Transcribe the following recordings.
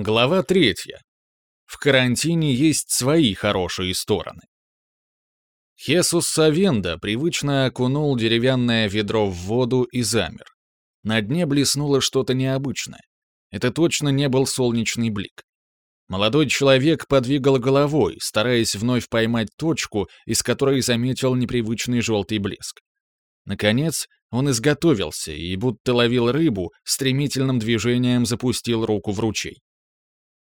Глава третья. В карантине есть свои хорошие стороны. Хесус Савенда привычно окунул деревянное ведро в воду и замер. На дне блеснуло что-то необычное. Это точно не был солнечный блик. Молодой человек подвигал головой, стараясь вновь поймать точку, из которой заметил непривычный желтый блеск. Наконец, он изготовился и, будто ловил рыбу, стремительным движением запустил руку в ручей.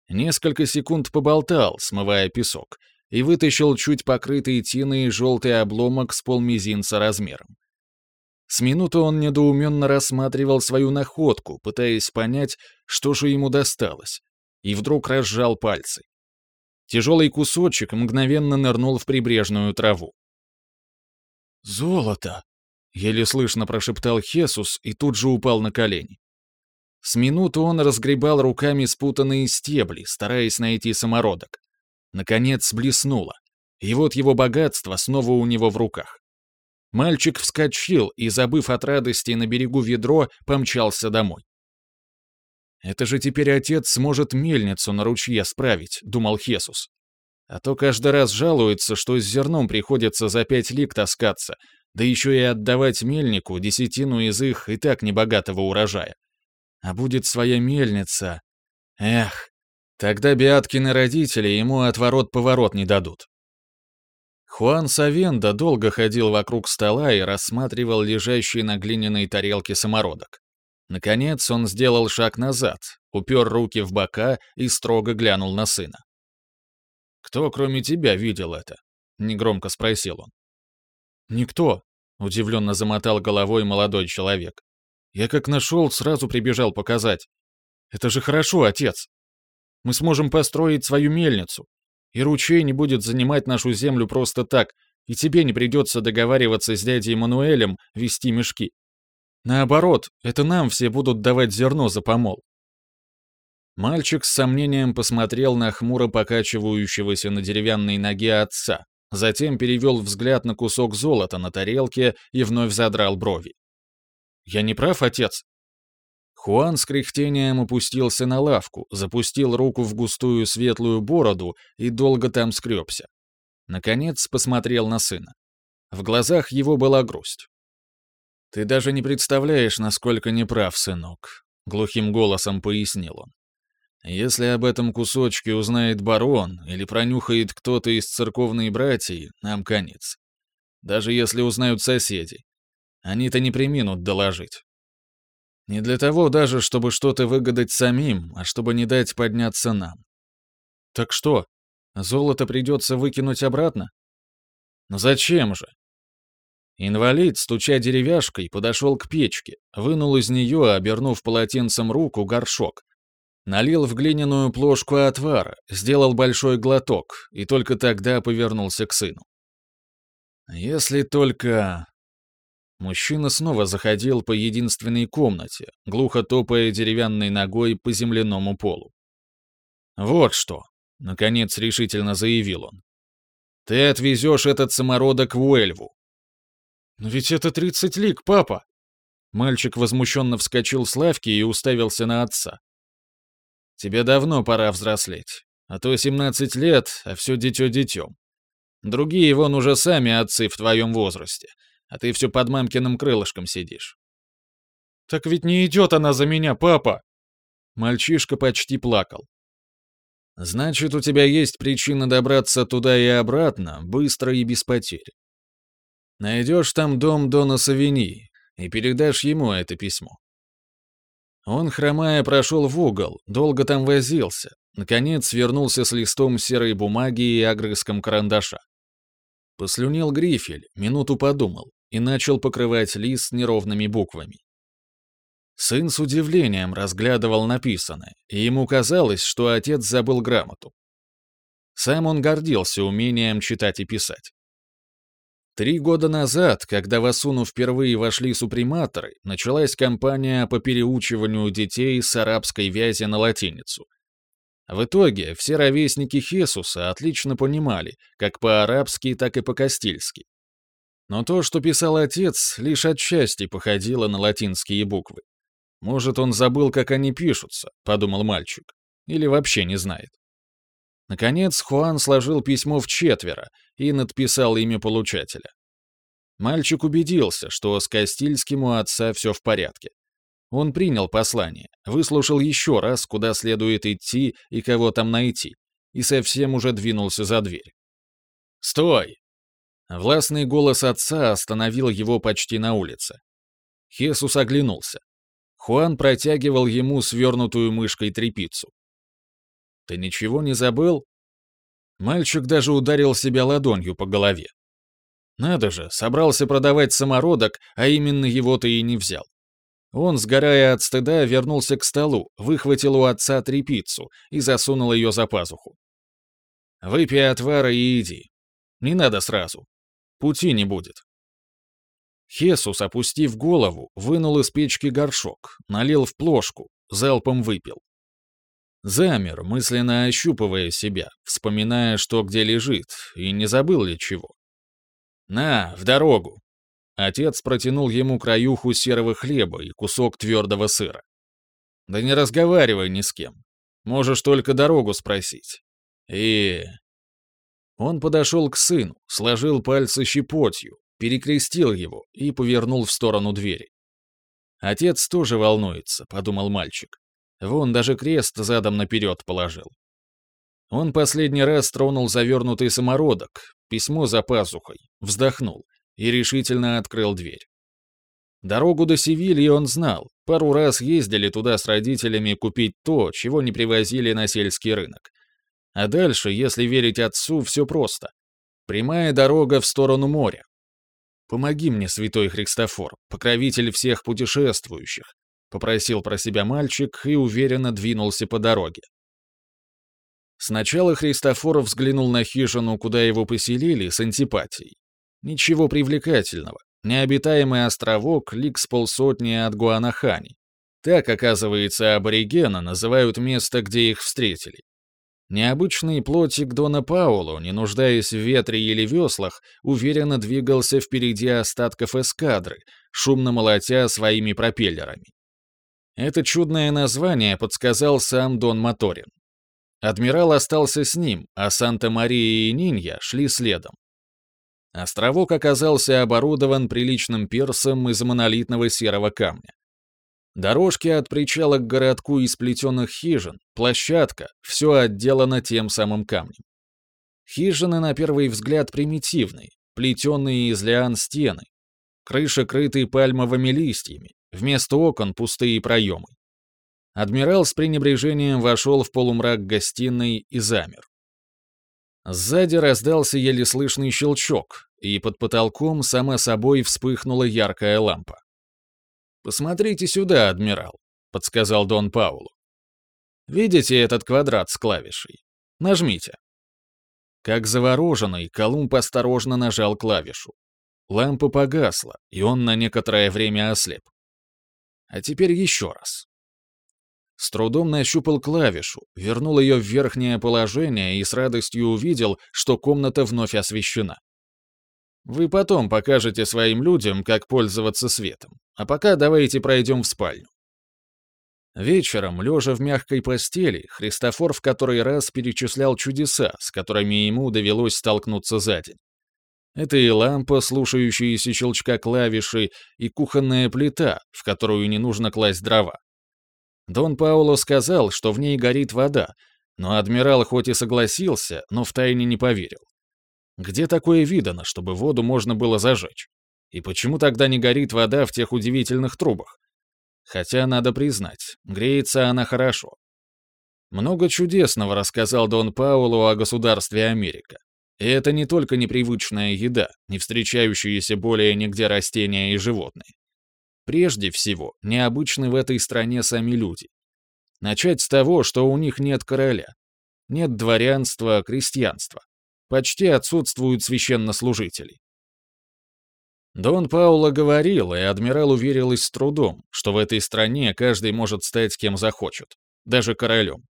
Несколько секунд поболтал, смывая песок, и вытащил чуть покрытый тиной желтый обломок с полмизинца размером. С минуты он недоуменно рассматривал свою находку, пытаясь понять, что же ему досталось, и вдруг разжал пальцы. Тяжелый кусочек мгновенно нырнул в прибрежную траву. «Золото!» — еле слышно прошептал Хесус и тут же упал на колени. С минуту он разгребал руками спутанные стебли, стараясь найти самородок. Наконец блеснуло. И вот его богатство снова у него в руках. Мальчик вскочил и, забыв от радости на берегу ведро, помчался домой. «Это же теперь отец сможет мельницу на ручье справить», — думал Хесус. «А то каждый раз жалуется, что с зерном приходится за пять лик таскаться, да еще и отдавать мельнику десятину из их и так небогатого урожая. А будет своя мельница. Эх, тогда Биаткины родители ему отворот-поворот не дадут. Хуан Савенда долго ходил вокруг стола и рассматривал лежащий на глиняной тарелке самородок. Наконец он сделал шаг назад, упер руки в бока и строго глянул на сына. «Кто, кроме тебя, видел это?» — негромко спросил он. «Никто», — удивленно замотал головой молодой человек. Я как нашел, сразу прибежал показать. Это же хорошо, отец. Мы сможем построить свою мельницу. И ручей не будет занимать нашу землю просто так, и тебе не придется договариваться с дядей Мануэлем вести мешки. Наоборот, это нам все будут давать зерно за помол. Мальчик с сомнением посмотрел на хмуро покачивающегося на деревянной ноге отца, затем перевел взгляд на кусок золота на тарелке и вновь задрал брови. Я не прав, отец?» Хуан с кряхтением опустился на лавку, запустил руку в густую светлую бороду и долго там скребся. Наконец посмотрел на сына. В глазах его была грусть. «Ты даже не представляешь, насколько неправ, сынок», — глухим голосом пояснил он. «Если об этом кусочке узнает барон или пронюхает кто-то из церковной братьи, нам конец. Даже если узнают соседи, они-то не приминут доложить. Не для того даже, чтобы что-то выгадать самим, а чтобы не дать подняться нам. Так что, золото придется выкинуть обратно? Но зачем же? Инвалид, стуча деревяшкой, подошел к печке, вынул из нее, обернув полотенцем руку, горшок. Налил в глиняную плошку отвара, сделал большой глоток и только тогда повернулся к сыну. «Если только...» Мужчина снова заходил по единственной комнате, глухо топая деревянной ногой по земляному полу. «Вот что», — наконец решительно заявил он. «Ты отвезешь этот самородок в Уэльву». «Но ведь это тридцать лик, папа!» Мальчик возмущенно вскочил с лавки и уставился на отца. «Тебе давно пора взрослеть. А то семнадцать лет, а все дитё детем. Другие вон уже сами отцы в твоем возрасте а ты все под мамкиным крылышком сидишь. «Так ведь не идет она за меня, папа!» Мальчишка почти плакал. «Значит, у тебя есть причина добраться туда и обратно, быстро и без потерь. Найдешь там дом Дона Савини и передашь ему это письмо». Он, хромая, прошел в угол, долго там возился, наконец вернулся с листом серой бумаги и огрызком карандаша. Послюнил грифель, минуту подумал и начал покрывать лист неровными буквами. Сын с удивлением разглядывал написанное, и ему казалось, что отец забыл грамоту. Сам он гордился умением читать и писать. Три года назад, когда в Асуну впервые вошли суприматоры, началась кампания по переучиванию детей с арабской вязи на латиницу. В итоге все ровесники Хесуса отлично понимали, как по-арабски, так и по-кастильски. Но то, что писал отец, лишь отчасти походило на латинские буквы. «Может, он забыл, как они пишутся», — подумал мальчик. Или вообще не знает. Наконец, Хуан сложил письмо в четверо и надписал имя получателя. Мальчик убедился, что с Кастильским у отца все в порядке. Он принял послание, выслушал еще раз, куда следует идти и кого там найти, и совсем уже двинулся за дверь. «Стой!» Властный голос отца остановил его почти на улице. Хесус оглянулся. Хуан протягивал ему свернутую мышкой трепицу. «Ты ничего не забыл?» Мальчик даже ударил себя ладонью по голове. Надо же, собрался продавать самородок, а именно его-то и не взял. Он, сгорая от стыда, вернулся к столу, выхватил у отца трепицу и засунул ее за пазуху. «Выпей отвара и иди. Не надо сразу. Пути не будет». Хесус, опустив голову, вынул из печки горшок, налил в плошку, залпом выпил. Замер, мысленно ощупывая себя, вспоминая, что где лежит, и не забыл ли чего. «На, в дорогу!» Отец протянул ему краюху серого хлеба и кусок твердого сыра. «Да не разговаривай ни с кем. Можешь только дорогу спросить. И...» Он подошел к сыну, сложил пальцы щепотью, перекрестил его и повернул в сторону двери. «Отец тоже волнуется», — подумал мальчик. Вон даже крест задом наперед положил. Он последний раз тронул завернутый самородок, письмо за пазухой, вздохнул и решительно открыл дверь. Дорогу до Севильи он знал, пару раз ездили туда с родителями купить то, чего не привозили на сельский рынок. А дальше, если верить отцу, все просто. Прямая дорога в сторону моря. «Помоги мне, святой Христофор, покровитель всех путешествующих», — попросил про себя мальчик и уверенно двинулся по дороге. Сначала Христофоров взглянул на хижину, куда его поселили, с антипатией. Ничего привлекательного. Необитаемый островок лик с полсотни от Гуанахани. Так, оказывается, аборигена называют место, где их встретили. Необычный плотик Дона Пауло, не нуждаясь в ветре или веслах, уверенно двигался впереди остатков эскадры, шумно молотя своими пропеллерами. Это чудное название подсказал сам Дон Моторин. Адмирал остался с ним, а Санта-Мария и Нинья шли следом. Островок оказался оборудован приличным персом из монолитного серого камня. Дорожки от причала к городку из плетеных хижин, площадка, все отделано тем самым камнем. Хижины, на первый взгляд, примитивные, плетеные из лиан стены. Крыши крыты пальмовыми листьями, вместо окон пустые проемы. Адмирал с пренебрежением вошел в полумрак гостиной и замер. Сзади раздался еле слышный щелчок, и под потолком сама собой вспыхнула яркая лампа. «Посмотрите сюда, адмирал», — подсказал Дон Паулу. «Видите этот квадрат с клавишей? Нажмите». Как завороженный, Колумб осторожно нажал клавишу. Лампа погасла, и он на некоторое время ослеп. А теперь еще раз. С трудом нащупал клавишу, вернул ее в верхнее положение и с радостью увидел, что комната вновь освещена. Вы потом покажете своим людям, как пользоваться светом. А пока давайте пройдем в спальню. Вечером, лежа в мягкой постели, Христофор в который раз перечислял чудеса, с которыми ему довелось столкнуться за день. Это и лампа, слушающаяся щелчка клавиши, и кухонная плита, в которую не нужно класть дрова. Дон Пауло сказал, что в ней горит вода, но адмирал хоть и согласился, но втайне не поверил. Где такое видано, чтобы воду можно было зажечь? И почему тогда не горит вода в тех удивительных трубах? Хотя, надо признать, греется она хорошо. Много чудесного рассказал Дон Пауло о государстве Америка. И это не только непривычная еда, не встречающиеся более нигде растения и животные. Прежде всего, необычны в этой стране сами люди. Начать с того, что у них нет короля. Нет дворянства, крестьянства. Почти отсутствуют священнослужители. Дон Пауло говорил, и адмирал уверилась с трудом, что в этой стране каждый может стать кем захочет, даже королем.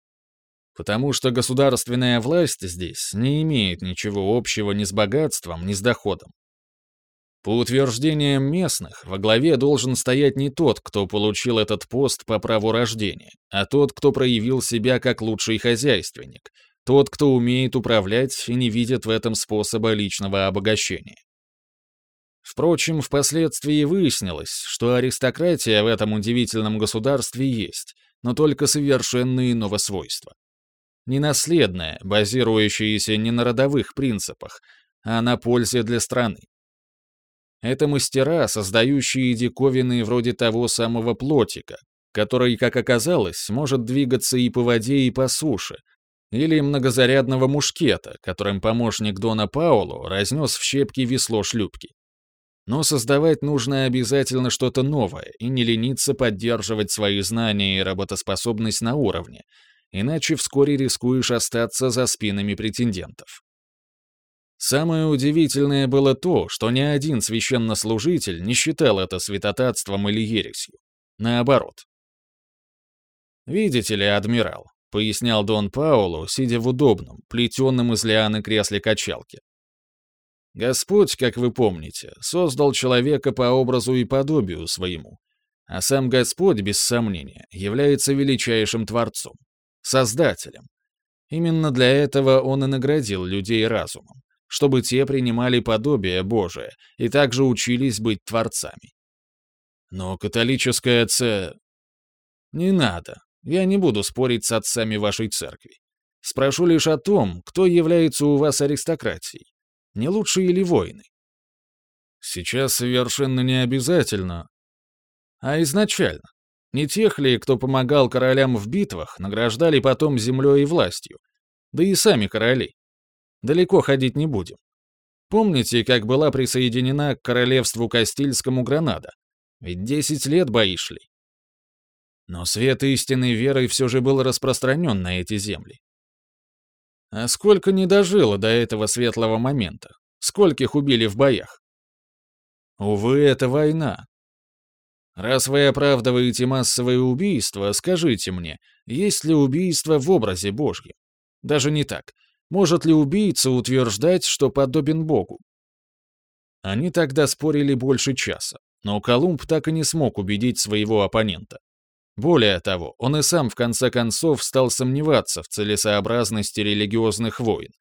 Потому что государственная власть здесь не имеет ничего общего ни с богатством, ни с доходом. По утверждениям местных, во главе должен стоять не тот, кто получил этот пост по праву рождения, а тот, кто проявил себя как лучший хозяйственник, тот, кто умеет управлять и не видит в этом способа личного обогащения. Впрочем, впоследствии выяснилось, что аристократия в этом удивительном государстве есть, но только совершенно иного свойства. Ненаследная, базирующаяся не на родовых принципах, а на пользе для страны. Это мастера, создающие диковины вроде того самого плотика, который, как оказалось, может двигаться и по воде, и по суше, или многозарядного мушкета, которым помощник Дона Пауло разнес в щепки весло шлюпки. Но создавать нужно обязательно что-то новое и не лениться поддерживать свои знания и работоспособность на уровне, иначе вскоре рискуешь остаться за спинами претендентов. Самое удивительное было то, что ни один священнослужитель не считал это святотатством или ересью. Наоборот. «Видите ли, адмирал», — пояснял Дон Паулу, сидя в удобном, плетенном из лианы кресле качалки. «Господь, как вы помните, создал человека по образу и подобию своему, а сам Господь, без сомнения, является величайшим Творцом, Создателем. Именно для этого Он и наградил людей разумом чтобы те принимали подобие Божие и также учились быть творцами. Но католическая ц... Не надо. Я не буду спорить с отцами вашей церкви. Спрошу лишь о том, кто является у вас аристократией. Не лучшие ли воины? Сейчас совершенно не обязательно. А изначально. Не тех ли, кто помогал королям в битвах, награждали потом землей и властью? Да и сами короли. Далеко ходить не будем. Помните, как была присоединена к королевству Кастильскому Гранада? Ведь десять лет бои шли. Но свет истинной веры все же был распространен на эти земли. А сколько не дожило до этого светлого момента? Скольких убили в боях? Увы, это война. Раз вы оправдываете массовые убийства, скажите мне, есть ли убийство в образе Божьем? Даже не так. Может ли убийца утверждать, что подобен Богу? Они тогда спорили больше часа, но Колумб так и не смог убедить своего оппонента. Более того, он и сам в конце концов стал сомневаться в целесообразности религиозных войн,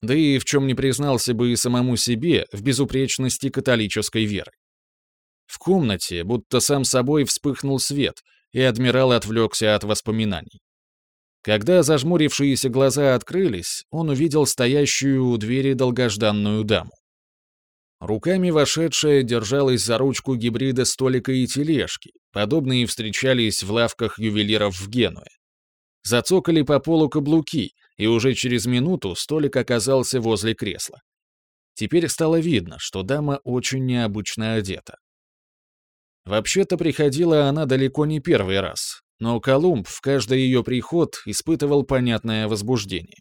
да и в чем не признался бы и самому себе в безупречности католической веры. В комнате будто сам собой вспыхнул свет, и адмирал отвлекся от воспоминаний. Когда зажмурившиеся глаза открылись, он увидел стоящую у двери долгожданную даму. Руками вошедшая держалась за ручку гибрида столика и тележки, подобные встречались в лавках ювелиров в Генуе. Зацокали по полу каблуки, и уже через минуту столик оказался возле кресла. Теперь стало видно, что дама очень необычно одета. Вообще-то приходила она далеко не первый раз, но Колумб в каждый ее приход испытывал понятное возбуждение.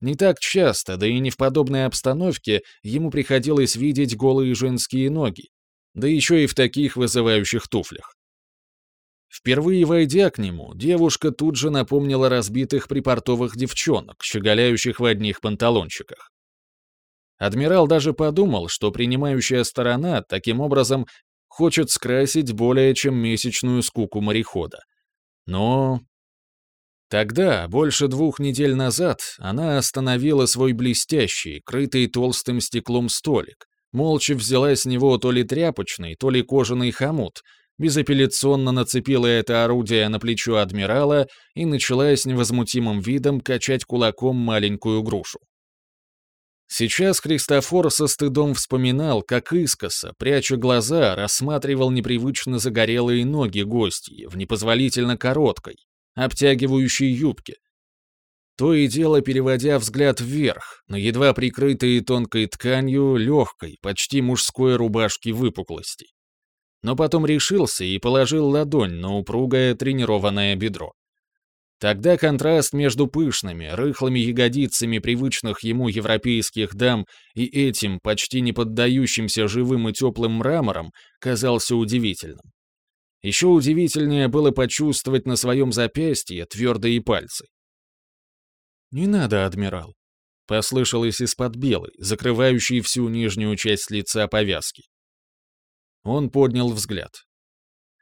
Не так часто, да и не в подобной обстановке, ему приходилось видеть голые женские ноги, да еще и в таких вызывающих туфлях. Впервые войдя к нему, девушка тут же напомнила разбитых припортовых девчонок, щеголяющих в одних панталончиках. Адмирал даже подумал, что принимающая сторона таким образом хочет скрасить более чем месячную скуку морехода. Но... Тогда, больше двух недель назад, она остановила свой блестящий, крытый толстым стеклом столик, молча взяла с него то ли тряпочный, то ли кожаный хомут, безапелляционно нацепила это орудие на плечо адмирала и начала с невозмутимым видом качать кулаком маленькую грушу. Сейчас Христофор со стыдом вспоминал, как искоса, пряча глаза, рассматривал непривычно загорелые ноги гостей в непозволительно короткой, обтягивающей юбке. То и дело переводя взгляд вверх, на едва прикрытые тонкой тканью легкой, почти мужской рубашки выпуклости. Но потом решился и положил ладонь на упругое тренированное бедро. Тогда контраст между пышными, рыхлыми ягодицами привычных ему европейских дам и этим, почти не поддающимся живым и теплым мрамором, казался удивительным. Еще удивительнее было почувствовать на своем запястье твердые пальцы. «Не надо, адмирал», — послышалось из-под белой, закрывающей всю нижнюю часть лица повязки. Он поднял взгляд.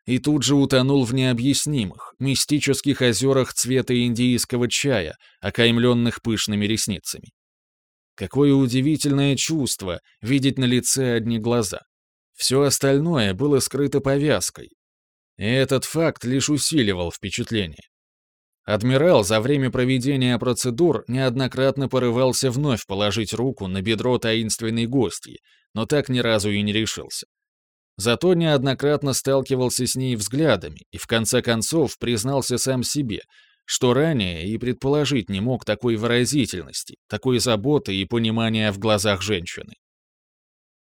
И тут же утонул в необъяснимых, мистических озерах цвета индийского чая, окаймленных пышными ресницами. Какое удивительное чувство видеть на лице одни глаза. Все остальное было скрыто повязкой. И этот факт лишь усиливал впечатление. Адмирал за время проведения процедур неоднократно порывался вновь положить руку на бедро таинственной гости, но так ни разу и не решился. Зато неоднократно сталкивался с ней взглядами и в конце концов признался сам себе, что ранее и предположить не мог такой выразительности, такой заботы и понимания в глазах женщины.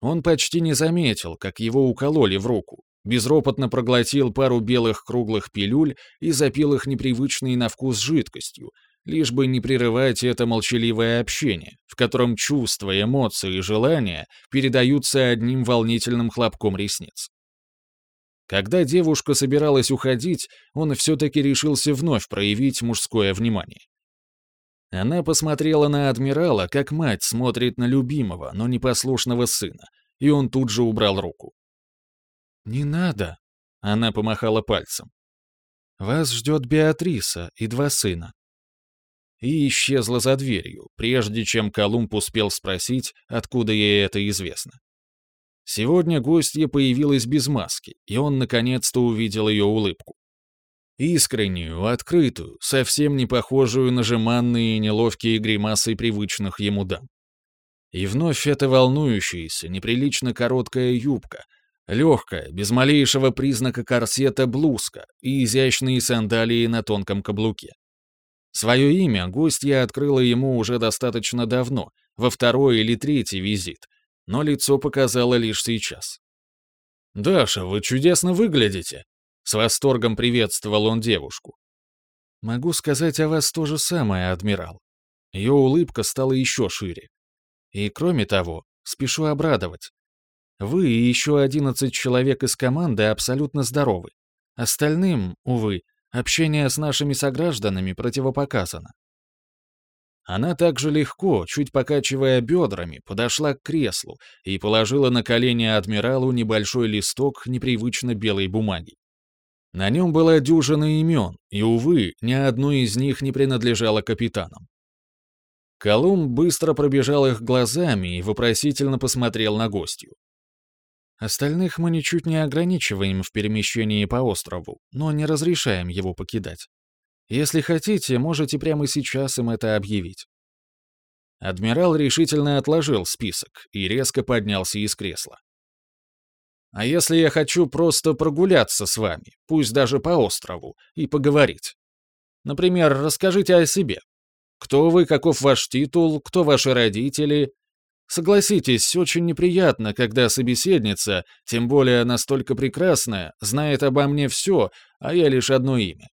Он почти не заметил, как его укололи в руку, безропотно проглотил пару белых круглых пилюль и запил их непривычной на вкус жидкостью, лишь бы не прерывать это молчаливое общение, в котором чувства, эмоции и желания передаются одним волнительным хлопком ресниц. Когда девушка собиралась уходить, он все-таки решился вновь проявить мужское внимание. Она посмотрела на адмирала, как мать смотрит на любимого, но непослушного сына, и он тут же убрал руку. «Не надо», — она помахала пальцем. «Вас ждет Беатриса и два сына». И исчезла за дверью, прежде чем Колумб успел спросить, откуда ей это известно. Сегодня гостья появилась без маски, и он наконец-то увидел ее улыбку. Искреннюю, открытую, совсем не похожую на жеманные и неловкие гримасы привычных ему дам. И вновь эта волнующаяся, неприлично короткая юбка, Легкая, без малейшего признака корсета блузка и изящные сандалии на тонком каблуке. Свое имя гостья открыла ему уже достаточно давно, во второй или третий визит, но лицо показало лишь сейчас. «Даша, вы чудесно выглядите!» С восторгом приветствовал он девушку. «Могу сказать о вас то же самое, адмирал». Ее улыбка стала еще шире. «И кроме того, спешу обрадовать. Вы и еще 11 человек из команды абсолютно здоровы. Остальным, увы, общение с нашими согражданами противопоказано. Она также легко, чуть покачивая бедрами, подошла к креслу и положила на колени адмиралу небольшой листок непривычно белой бумаги. На нем была дюжина имен, и, увы, ни одно из них не принадлежало капитанам. Колумб быстро пробежал их глазами и вопросительно посмотрел на гостью. Остальных мы ничуть не ограничиваем в перемещении по острову, но не разрешаем его покидать. Если хотите, можете прямо сейчас им это объявить». Адмирал решительно отложил список и резко поднялся из кресла. «А если я хочу просто прогуляться с вами, пусть даже по острову, и поговорить? Например, расскажите о себе. Кто вы, каков ваш титул, кто ваши родители, Согласитесь, очень неприятно, когда собеседница, тем более настолько прекрасная, знает обо мне все, а я лишь одно имя.